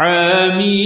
حميم.